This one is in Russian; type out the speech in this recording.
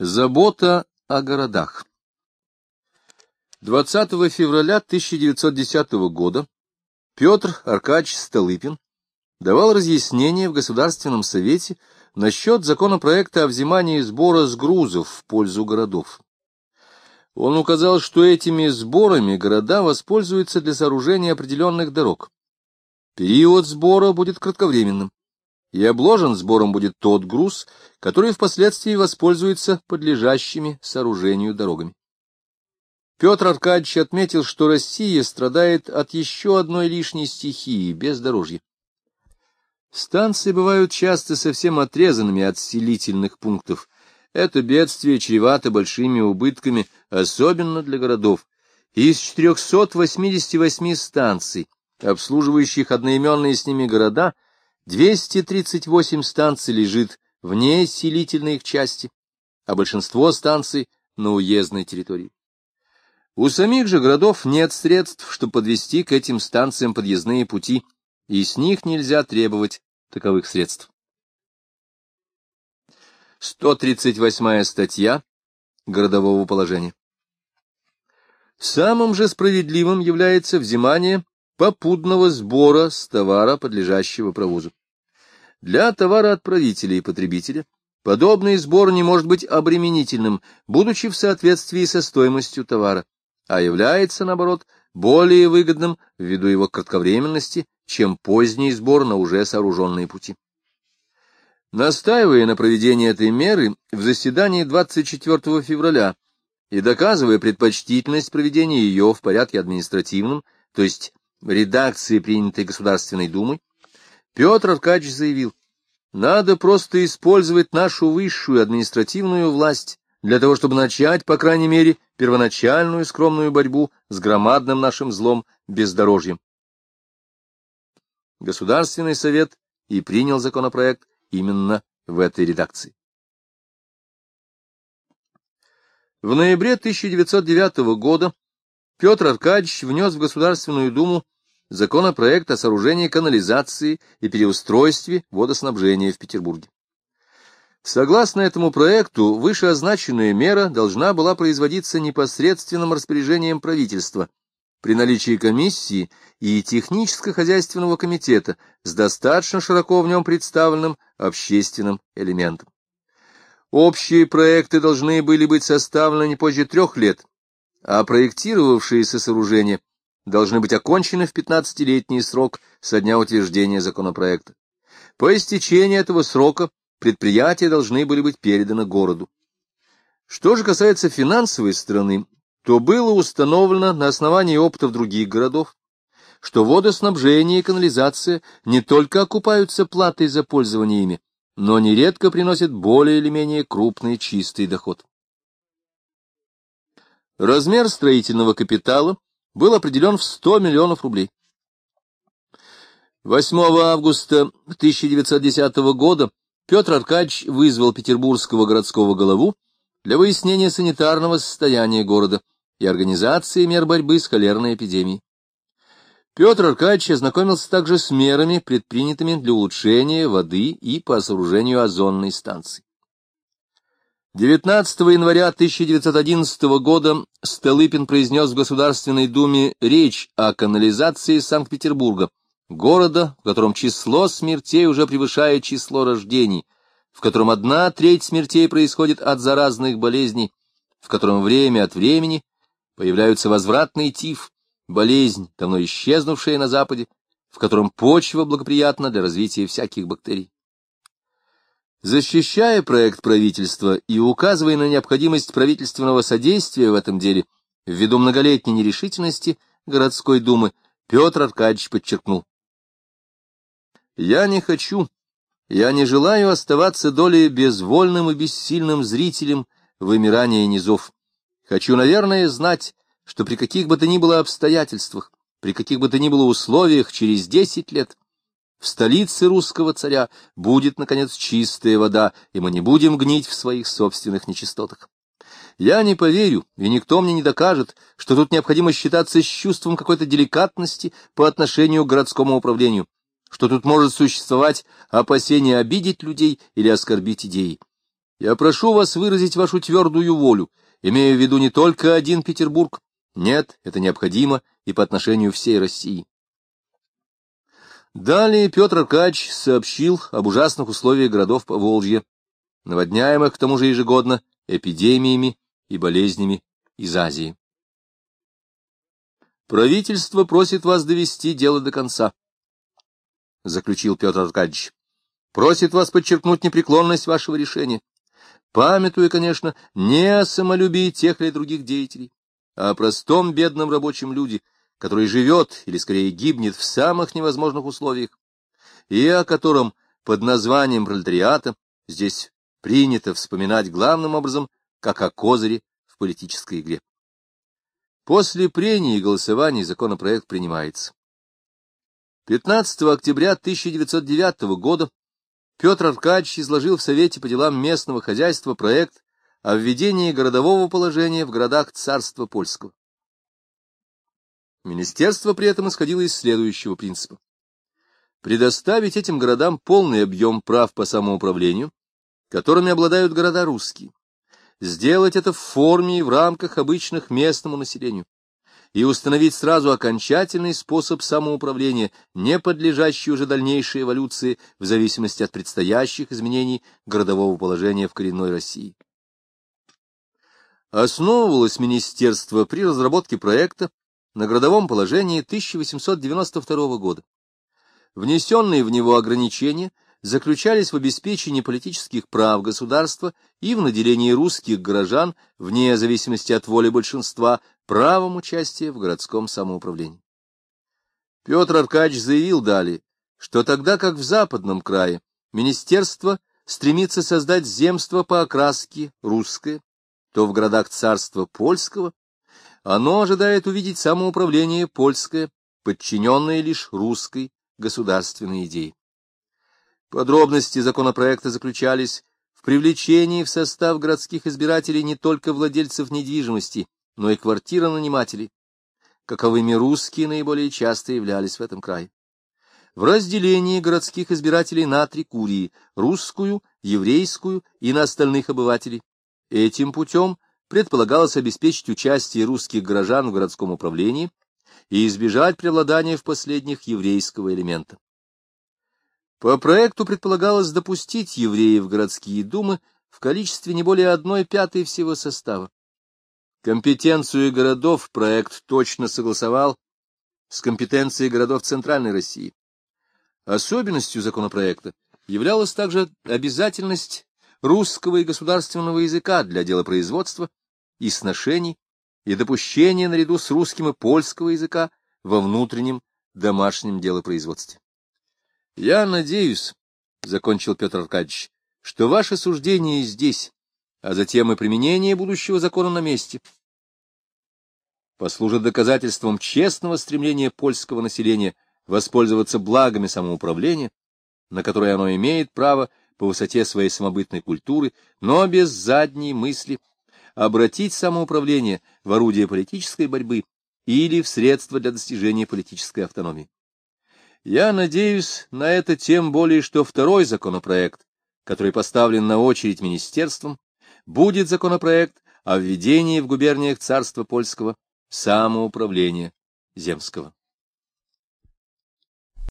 Забота о городах 20 февраля 1910 года Петр Аркадьевич Столыпин давал разъяснение в Государственном Совете насчет законопроекта о взимании сбора с грузов в пользу городов. Он указал, что этими сборами города воспользуются для сооружения определенных дорог. Период сбора будет кратковременным и обложен сбором будет тот груз, который впоследствии воспользуется подлежащими сооружению дорогами. Петр Аркадьевич отметил, что Россия страдает от еще одной лишней стихии — бездорожья. Станции бывают часто совсем отрезанными от селительных пунктов. Это бедствие чревато большими убытками, особенно для городов. Из 488 станций, обслуживающих одноименные с ними города, 238 станций лежит вне селительной их части, а большинство станций — на уездной территории. У самих же городов нет средств, чтобы подвести к этим станциям подъездные пути, и с них нельзя требовать таковых средств. 138 статья городового положения. Самым же справедливым является взимание попутного сбора с товара, подлежащего провозу. Для товароотправителя и потребителя подобный сбор не может быть обременительным, будучи в соответствии со стоимостью товара, а является, наоборот, более выгодным ввиду его кратковременности, чем поздний сбор на уже сооруженные пути. Настаивая на проведении этой меры в заседании 24 февраля и доказывая предпочтительность проведения ее в порядке административном, то есть редакции, принятой Государственной Думой, Петр Аркадьевич заявил, надо просто использовать нашу высшую административную власть для того, чтобы начать, по крайней мере, первоначальную скромную борьбу с громадным нашим злом бездорожьем. Государственный совет и принял законопроект именно в этой редакции. В ноябре 1909 года Петр Аркадьевич внес в Государственную Думу законопроект о сооружении канализации и переустройстве водоснабжения в Петербурге. Согласно этому проекту, вышеозначенная мера должна была производиться непосредственным распоряжением правительства при наличии комиссии и техническо-хозяйственного комитета с достаточно широко в нем представленным общественным элементом. Общие проекты должны были быть составлены не позже трех лет, а проектировавшиеся сооружения должны быть окончены в 15-летний срок со дня утверждения законопроекта. По истечении этого срока предприятия должны были быть переданы городу. Что же касается финансовой стороны, то было установлено на основании опытов других городов, что водоснабжение и канализация не только окупаются платой за пользование ими, но нередко приносят более или менее крупный чистый доход. Размер строительного капитала был определен в 100 миллионов рублей. 8 августа 1910 года Петр Аркадьевич вызвал петербургского городского голову для выяснения санитарного состояния города и организации мер борьбы с холерной эпидемией. Петр Аркадьевич ознакомился также с мерами, предпринятыми для улучшения воды и по сооружению озонной станции. 19 января 1911 года Столыпин произнес в Государственной Думе речь о канализации Санкт-Петербурга, города, в котором число смертей уже превышает число рождений, в котором одна треть смертей происходит от заразных болезней, в котором время от времени появляются возвратный тиф, болезнь, давно исчезнувшая на Западе, в котором почва благоприятна для развития всяких бактерий. Защищая проект правительства и указывая на необходимость правительственного содействия в этом деле, ввиду многолетней нерешительности городской думы, Петр Аркадьевич подчеркнул. «Я не хочу, я не желаю оставаться долей безвольным и бессильным зрителем вымирания низов. Хочу, наверное, знать, что при каких бы то ни было обстоятельствах, при каких бы то ни было условиях через десять лет в столице русского царя будет, наконец, чистая вода, и мы не будем гнить в своих собственных нечистотах. Я не поверю, и никто мне не докажет, что тут необходимо считаться с чувством какой-то деликатности по отношению к городскому управлению, что тут может существовать опасение обидеть людей или оскорбить идеи. Я прошу вас выразить вашу твердую волю, имея в виду не только один Петербург. Нет, это необходимо и по отношению всей России. Далее Петр Аркадьевич сообщил об ужасных условиях городов Поволжья, наводняемых к тому же ежегодно эпидемиями и болезнями из Азии. Правительство просит вас довести дело до конца, — заключил Петр Аркадьевич. Просит вас подчеркнуть непреклонность вашего решения, памятуя, конечно, не о самолюбии тех или других деятелей, а о простом бедном рабочем люде, который живет или скорее гибнет в самых невозможных условиях, и о котором под названием пролетариата здесь принято вспоминать главным образом как о козыре в политической игре. После прений и голосований законопроект принимается. 15 октября 1909 года Петр Аркадьевич изложил в Совете по делам местного хозяйства проект о введении городового положения в городах царства польского. Министерство при этом исходило из следующего принципа. Предоставить этим городам полный объем прав по самоуправлению, которыми обладают города русские. Сделать это в форме и в рамках обычных местному населению. И установить сразу окончательный способ самоуправления, не подлежащий уже дальнейшей эволюции в зависимости от предстоящих изменений городового положения в коренной России. Основывалось министерство при разработке проекта на городовом положении 1892 года. Внесенные в него ограничения заключались в обеспечении политических прав государства и в наделении русских горожан, вне зависимости от воли большинства, правом участия в городском самоуправлении. Петр Аркадьевич заявил далее, что тогда как в западном крае министерство стремится создать земство по окраске русское, то в городах царства польского оно ожидает увидеть самоуправление польское, подчиненное лишь русской государственной идее. Подробности законопроекта заключались в привлечении в состав городских избирателей не только владельцев недвижимости, но и квартиронанимателей, каковыми русские наиболее часто являлись в этом крае. В разделении городских избирателей на три курии — русскую, еврейскую и на остальных обывателей. Этим путем предполагалось обеспечить участие русских горожан в городском управлении и избежать преобладания в последних еврейского элемента. По проекту предполагалось допустить евреев в городские думы в количестве не более одной пятой всего состава. Компетенцию городов проект точно согласовал с компетенцией городов Центральной России. Особенностью законопроекта являлась также обязательность русского и государственного языка для делопроизводства и сношений и допущения наряду с русским и польского языка во внутреннем домашнем делопроизводстве. Я надеюсь, — закончил Петр Аркадьевич, — что ваше суждение здесь, а затем и применение будущего закона на месте, послужит доказательством честного стремления польского населения воспользоваться благами самоуправления, на которое оно имеет право по высоте своей самобытной культуры, но без задней мысли обратить самоуправление в орудие политической борьбы или в средство для достижения политической автономии. Я надеюсь на это тем более, что второй законопроект, который поставлен на очередь министерством, будет законопроект о введении в губерниях царства польского самоуправления земского.